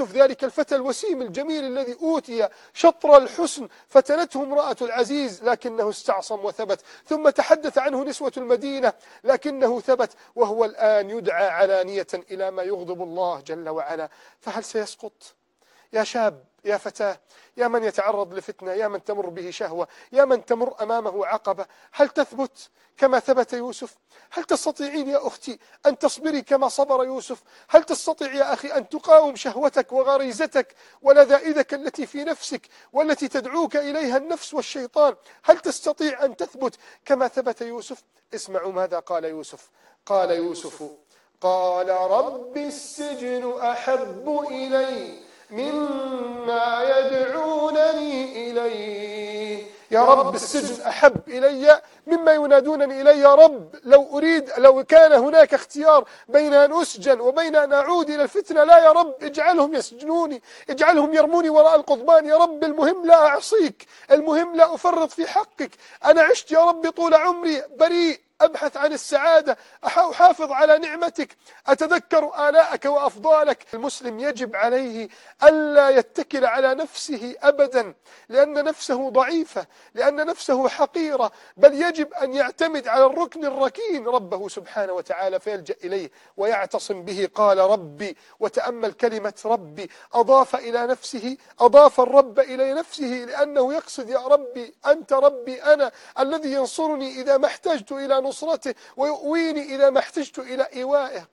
يوسف ذلك الفتى الوسيم الجميل الذي أوتي شطر الحسن فتنته امرأة العزيز لكنه استعصم وثبت ثم تحدث عنه نسوة المدينة لكنه ثبت وهو الآن يدعى علانية إلى ما يغضب الله جل وعلا. فهل سيسقط؟ يا شاب يا فتاة يا من يتعرض لفتنة يا من تمر به شهوة يا من تمر أمامه عقبة هل تثبت كما ثبت يوسف؟ هل تستطيعين يا أختي أن تصبري كما صبر يوسف؟ هل تستطيع يا أخي أن تقاوم شهوتك وغريزتك ولذائذك التي في نفسك والتي تدعوك إليها النفس والشيطان؟ هل تستطيع أن تثبت كما ثبت يوسف؟ اسمعوا ماذا قال يوسف. قال يوسف قال رب السجن أحب إلي مما يدعونني إليه. يا رب السجن أحب إلي مما ينادونني إليه يا رب لو أريد لو كان هناك اختيار بين أن أسجن وبين أن أعود إلى الفتنة لا يا رب اجعلهم يسجنوني اجعلهم يرموني وراء القضبان. يا رب المهم لا أعصيك المهم لا أفرط في حقك. أنا عشت يا رب طول عمري بريء أبحث عن السعادة أحافظ على نعمتك أتذكر آلاءك وأفضالك. المسلم يجب عليه ألا يتكل على نفسه أبدا لأن نفسه ضعيفة لأن نفسه حقيرة بل يجب أن يعتمد على الركن الركين ربه سبحانه وتعالى فيلجأ إليه ويعتصم به. قال ربي وتأمل كلمة ربي. أضاف إلى نفسه أضاف الرب إلى نفسه لأنه يقصد يا ربي أنت ربي أنا الذي ينصرني إذا ما احتجت إلى نصرته ويؤويني إذا ما احتجت إلى إيوائه.